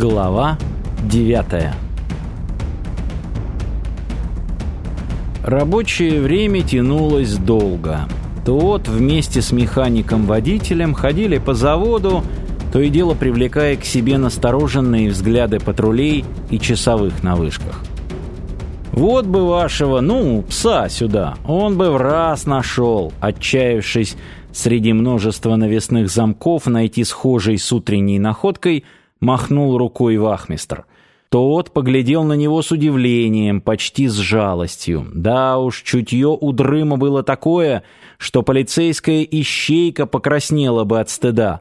Глава 9 Рабочее время тянулось долго. Тот вместе с механиком-водителем ходили по заводу, то и дело привлекая к себе настороженные взгляды патрулей и часовых на вышках. «Вот бы вашего, ну, пса сюда, он бы в раз нашел», отчаявшись среди множества навесных замков найти схожий с утренней находкой – махнул рукой вахмистр. Тот поглядел на него с удивлением, почти с жалостью. Да уж, чутье у Дрыма было такое, что полицейская ищейка покраснела бы от стыда.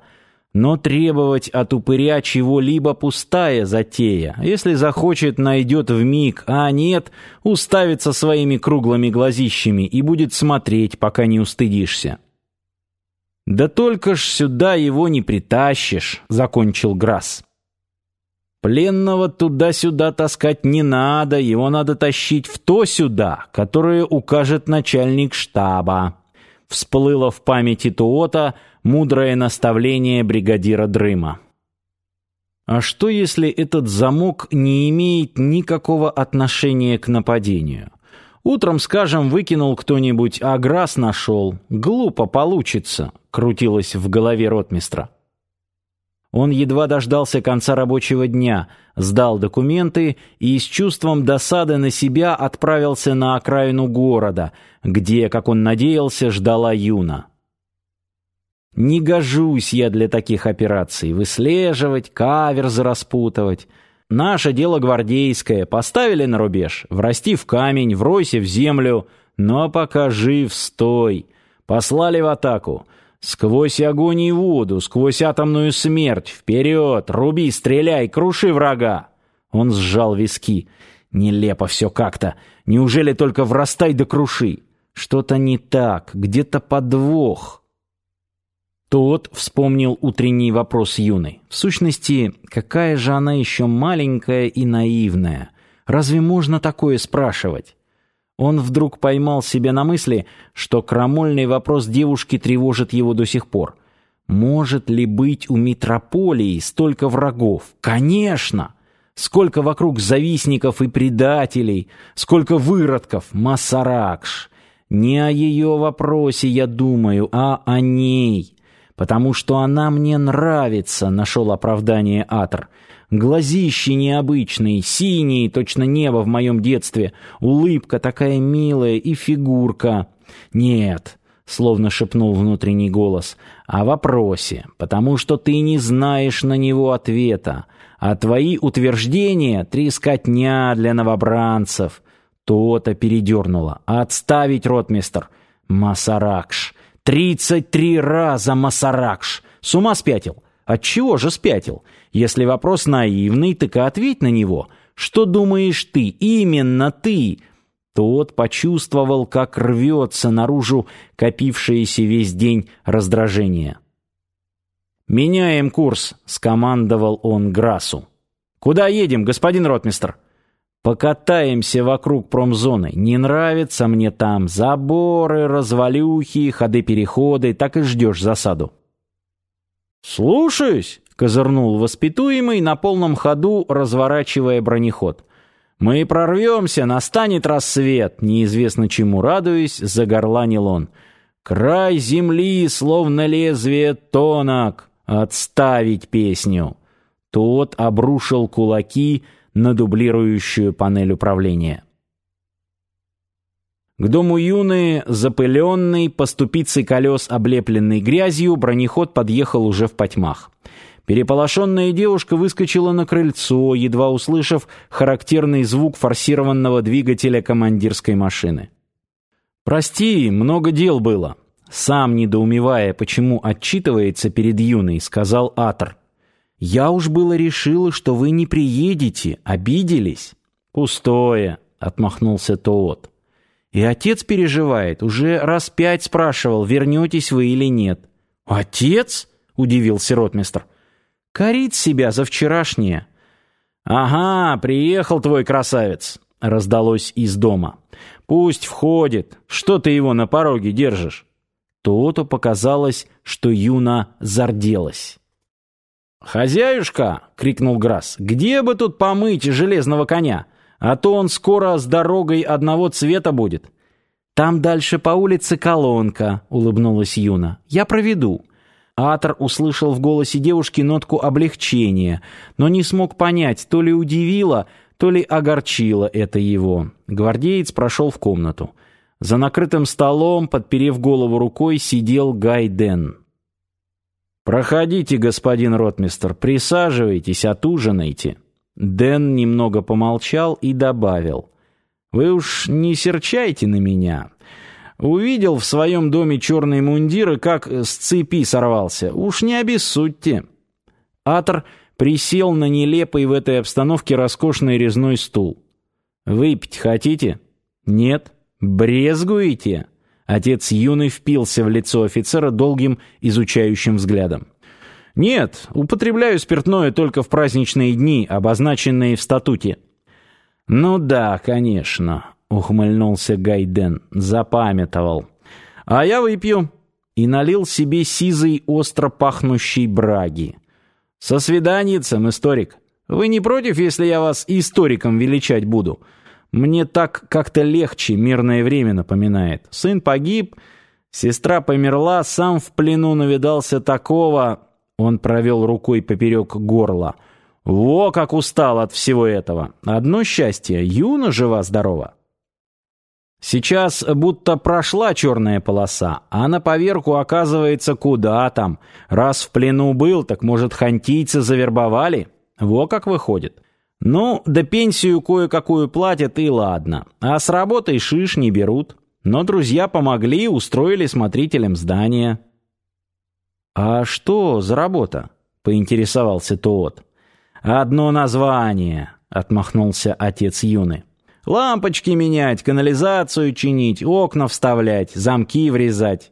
Но требовать от упыря чего-либо пустая затея. Если захочет, найдет в миг, а нет, уставится своими круглыми глазищами и будет смотреть, пока не устыдишься. «Да только ж сюда его не притащишь», — закончил Грасс. Пленного туда-сюда таскать не надо, его надо тащить в то сюда, которое укажет начальник штаба. Всплыло в памяти Туота мудрое наставление бригадира Дрыма. А что, если этот замок не имеет никакого отношения к нападению? Утром, скажем, выкинул кто-нибудь, а Грас нашел. Глупо получится, крутилось в голове ротмистра. Он едва дождался конца рабочего дня, сдал документы и с чувством досады на себя отправился на окраину города, где, как он надеялся, ждала Юна. «Не гожусь я для таких операций. Выслеживать, каверзы распутывать. Наше дело гвардейское. Поставили на рубеж, врасти в камень, вройся в землю. Но пока жив, стой. Послали в атаку». Сквозь огонь и воду, сквозь атомную смерть, вперед, руби, стреляй, круши врага!» Он сжал виски. «Нелепо все как-то. Неужели только врастай да круши? Что-то не так, где-то подвох». Тот вспомнил утренний вопрос юной. В сущности, какая же она еще маленькая и наивная. Разве можно такое спрашивать? Он вдруг поймал себя на мысли, что крамольный вопрос девушки тревожит его до сих пор. Может ли быть у метрополии столько врагов? Конечно! Сколько вокруг завистников и предателей, сколько выродков, Масаракш. Не о ее вопросе я думаю, а о ней. Потому что она мне нравится, нашел оправдание Атр. Глазищи необычные, синие, точно небо в моем детстве. Улыбка такая милая и фигурка. Нет, словно шепнул внутренний голос, о вопросе, потому что ты не знаешь на него ответа. А твои утверждения — трескотня для новобранцев. То-то передернуло. Отставить, ротмистр. Масаракш. Тридцать три раза Масаракш. С ума спятил. Отчего же спятил? Если вопрос наивный, так и ответь на него. Что думаешь ты? Именно ты. Тот почувствовал, как рвется наружу копившееся весь день раздражение. «Меняем курс», — скомандовал он Грасу. «Куда едем, господин ротмистр?» «Покатаемся вокруг промзоны. Не нравится мне там. Заборы, развалюхи, ходы-переходы. Так и ждешь засаду». «Слушаюсь!» — козырнул воспитуемый на полном ходу, разворачивая бронеход. «Мы прорвемся, настанет рассвет!» Неизвестно чему радуясь, загорланил он. «Край земли, словно лезвие тонок! Отставить песню!» Тот обрушил кулаки на дублирующую панель управления. К дому Юны, запыленный, по ступице колес, облепленный грязью, бронеход подъехал уже в потьмах. Переполошенная девушка выскочила на крыльцо, едва услышав характерный звук форсированного двигателя командирской машины. «Прости, много дел было», — сам недоумевая, почему отчитывается перед Юной, сказал Атор. «Я уж было решила, что вы не приедете, обиделись». «Пустое», — отмахнулся Тоот. И отец переживает, уже раз пять спрашивал, вернетесь вы или нет. «Отец?» — удивился ротмистр. «Корит себя за вчерашнее». «Ага, приехал твой красавец», — раздалось из дома. «Пусть входит. Что ты его на пороге держишь?» То-то показалось, что Юна зарделась. «Хозяюшка!» — крикнул Грасс. «Где бы тут помыть железного коня? А то он скоро с дорогой одного цвета будет». «Там дальше по улице колонка», — улыбнулась Юна. «Я проведу». Атор услышал в голосе девушки нотку облегчения, но не смог понять, то ли удивило, то ли огорчило это его. Гвардеец прошел в комнату. За накрытым столом, подперев голову рукой, сидел Гайден. «Проходите, господин ротмистр, присаживайтесь, отужинайте». Дэн немного помолчал и добавил. «Вы уж не серчайте на меня. Увидел в своем доме черные мундиры, как с цепи сорвался. Уж не обессудьте». Атор присел на нелепый в этой обстановке роскошный резной стул. «Выпить хотите?» «Нет». «Брезгуете?» Отец юный впился в лицо офицера долгим изучающим взглядом. «Нет, употребляю спиртное только в праздничные дни, обозначенные в статуте». «Ну да, конечно», — ухмыльнулся Гайден, запамятовал. «А я выпью». И налил себе сизой остро пахнущей браги. «Со свиданицем, историк. Вы не против, если я вас историком величать буду?» Мне так как-то легче мирное время напоминает. Сын погиб, сестра померла, сам в плену навидался такого... Он провел рукой поперек горла. Во как устал от всего этого. Одно счастье, Юна жива-здорова. Сейчас будто прошла черная полоса, а на поверку оказывается куда там. Раз в плену был, так может хантийцы завербовали? Во как выходит. Ну, да пенсию кое-какую платят, и ладно. А с работой шиш не берут. Но друзья помогли, устроили смотрителем здания. «А что за работа?» — поинтересовался тот. «Одно название», — отмахнулся отец Юны. «Лампочки менять, канализацию чинить, окна вставлять, замки врезать».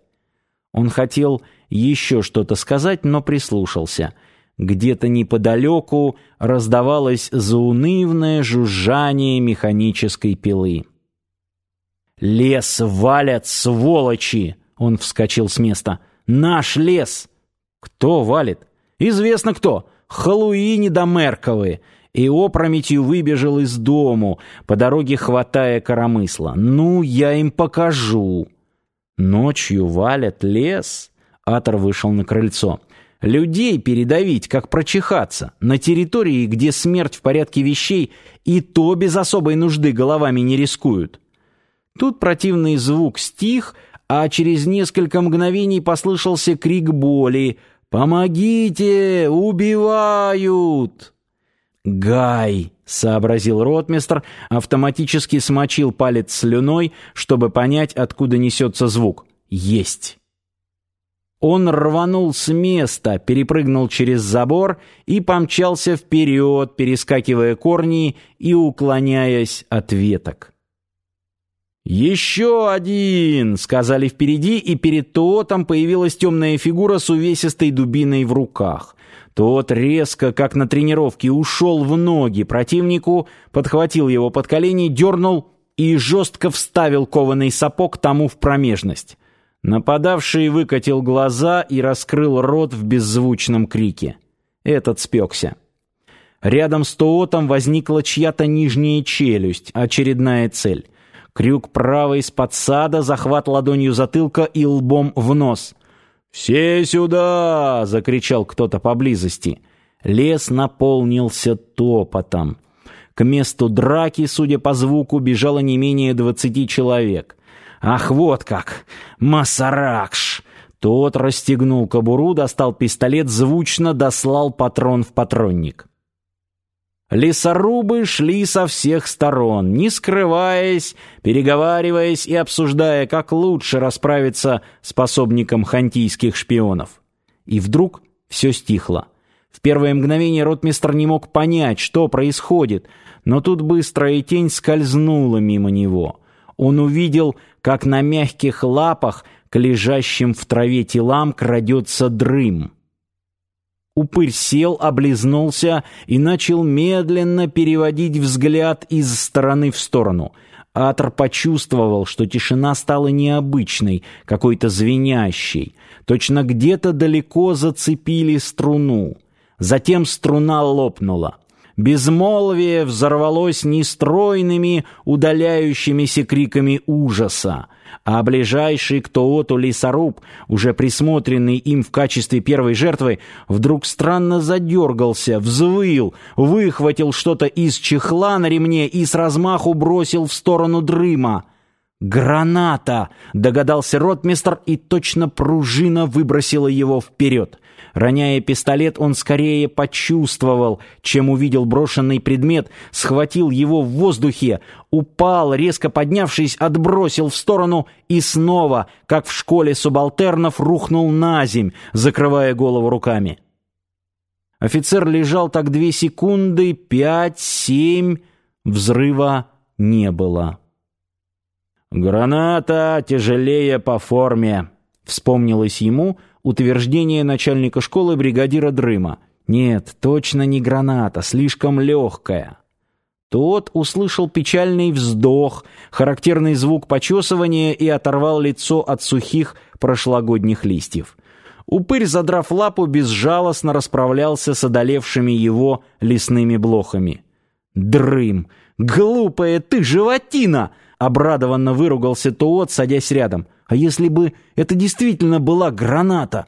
Он хотел еще что-то сказать, но прислушался — где-то неподалеку раздавалось заунывное жужжание механической пилы. «Лес валят, сволочи!» — он вскочил с места. «Наш лес!» «Кто валит?» «Известно кто! Халуини да Мерковы!» И опрометью выбежал из дому, по дороге хватая коромысла. «Ну, я им покажу!» Ночью валят лес. Атор вышел на крыльцо. Людей передавить, как прочихаться, на территории, где смерть в порядке вещей, и то без особой нужды головами не рискуют. Тут противный звук стих, а через несколько мгновений послышался крик боли. «Помогите! Убивают!» «Гай!» — сообразил ротмистр, автоматически смочил палец слюной, чтобы понять, откуда несется звук. «Есть!» Он рванул с места, перепрыгнул через забор и помчался вперед, перескакивая корни и уклоняясь от веток. «Еще один!» — сказали впереди, и перед Тоотом появилась темная фигура с увесистой дубиной в руках. Тот резко, как на тренировке, ушел в ноги противнику, подхватил его под колени, дернул и жестко вставил кованый сапог тому в промежность. Нападавший выкатил глаза и раскрыл рот в беззвучном крике. Этот спекся. Рядом с Тоотом возникла чья-то нижняя челюсть, очередная цель. Крюк правой с подсада, захват ладонью затылка и лбом в нос. «Все сюда!» — закричал кто-то поблизости. Лес наполнился топотом. К месту драки, судя по звуку, бежало не менее двадцати человек — Ах, вот как! Масаракш! Тот расстегнул кобуру, достал пистолет, звучно дослал патрон в патронник. Лесорубы шли со всех сторон, не скрываясь, переговариваясь и обсуждая, как лучше расправиться с пособником хантийских шпионов. И вдруг все стихло. В первое мгновение ротмистр не мог понять, что происходит, но тут быстрая тень скользнула мимо него. Он увидел, как на мягких лапах к лежащим в траве телам крадется дрым. Упырь сел, облизнулся и начал медленно переводить взгляд из стороны в сторону. Атор почувствовал, что тишина стала необычной, какой-то звенящей. Точно где-то далеко зацепили струну. Затем струна лопнула. Безмолвие взорвалось нестройными, удаляющимися криками ужаса, а ближайший к Тооту лесоруб, уже присмотренный им в качестве первой жертвы, вдруг странно задергался, взвыл, выхватил что-то из чехла на ремне и с размаху бросил в сторону дрыма. «Граната!» — догадался ротмистр, и точно пружина выбросила его вперед. Роняя пистолет, он скорее почувствовал, чем увидел брошенный предмет, схватил его в воздухе, упал, резко поднявшись, отбросил в сторону и снова, как в школе субалтернов, рухнул на земь, закрывая голову руками. Офицер лежал так две секунды, пять, семь, взрыва не было. «Граната тяжелее по форме», — вспомнилось ему утверждение начальника школы бригадира Дрыма. «Нет, точно не граната, слишком легкая». Тот услышал печальный вздох, характерный звук почесывания и оторвал лицо от сухих прошлогодних листьев. Упырь, задрав лапу, безжалостно расправлялся с одолевшими его лесными блохами. «Дрым! Глупая ты животина!» Обрадованно выругался Туот, садясь рядом. «А если бы это действительно была граната?»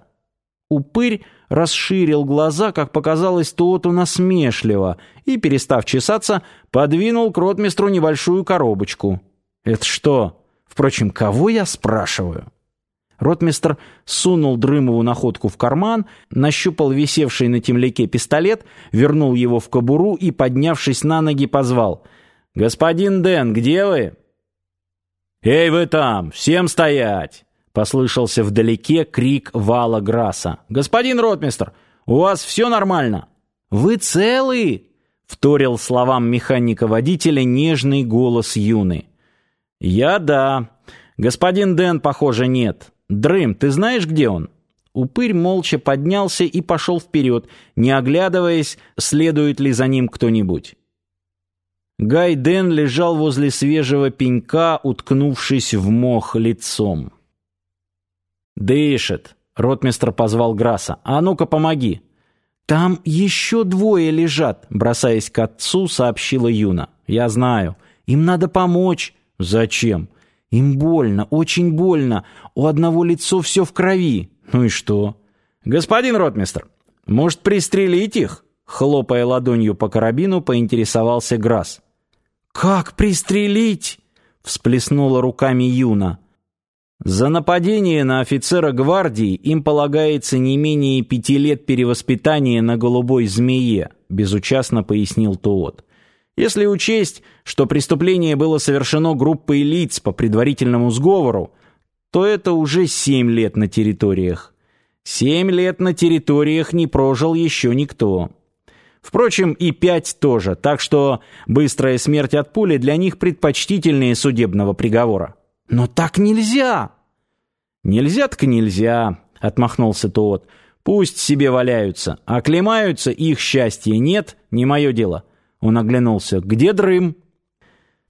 Упырь расширил глаза, как показалось Туоту насмешливо, и, перестав чесаться, подвинул к ротмистру небольшую коробочку. «Это что? Впрочем, кого я спрашиваю?» Ротмистр сунул Дрымову находку в карман, нащупал висевший на темляке пистолет, вернул его в кобуру и, поднявшись на ноги, позвал. «Господин Дэн, где вы?» «Эй вы там! Всем стоять!» Послышался вдалеке крик вала Граса. «Господин ротмистр, у вас все нормально?» «Вы целы?» — вторил словам механика-водителя нежный голос Юны. «Я да. Господин Дэн, похоже, нет. Дрым, ты знаешь, где он?» Упырь молча поднялся и пошел вперед, не оглядываясь, следует ли за ним кто-нибудь. Гай Дэн лежал возле свежего пенька, уткнувшись в мох лицом. «Дышит!» — ротмистр позвал Граса. «А ну-ка, помоги!» «Там еще двое лежат», — бросаясь к отцу, сообщила Юна. «Я знаю. Им надо помочь». «Зачем?» «Им больно, очень больно. У одного лицо все в крови». «Ну и что?» «Господин ротмистр, может, пристрелить их?» Хлопая ладонью по карабину, поинтересовался Грасс. «Как пристрелить?» — всплеснула руками Юна. «За нападение на офицера гвардии им полагается не менее пяти лет перевоспитания на голубой змее», — безучастно пояснил Туот. «Если учесть, что преступление было совершено группой лиц по предварительному сговору, то это уже семь лет на территориях. Семь лет на территориях не прожил еще никто». Впрочем, и пять тоже, так что быстрая смерть от пули для них предпочтительнее судебного приговора. «Но так нельзя!» «Нельзя так нельзя», — отмахнулся тот. «Пусть себе валяются. Оклемаются, их счастья нет, не мое дело». Он оглянулся. «Где Дрым?»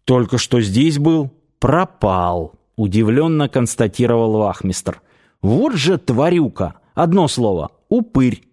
«Только что здесь был». «Пропал», — удивленно констатировал вахмистр. «Вот же тварюка! Одно слово — упырь».